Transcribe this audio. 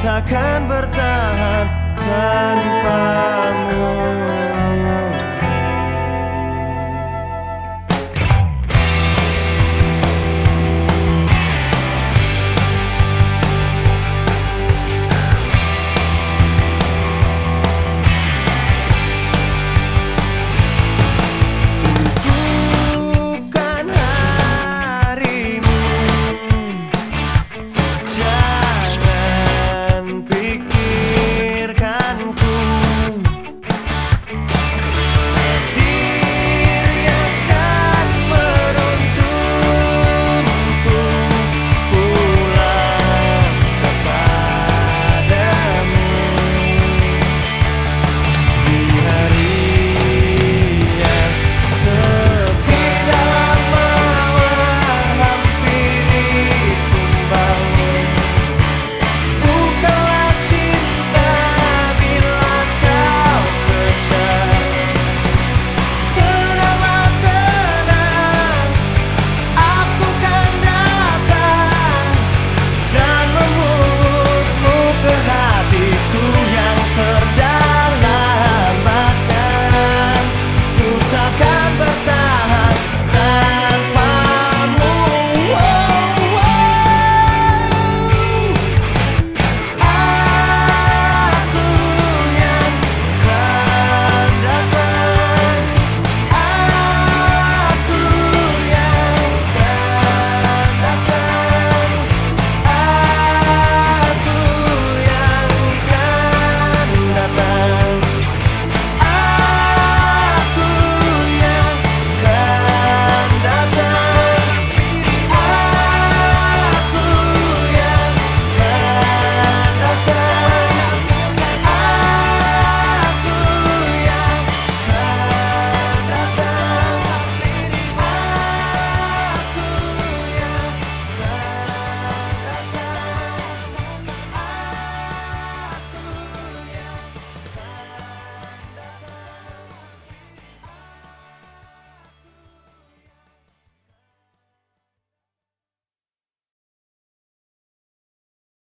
takkan bertahan tanpamu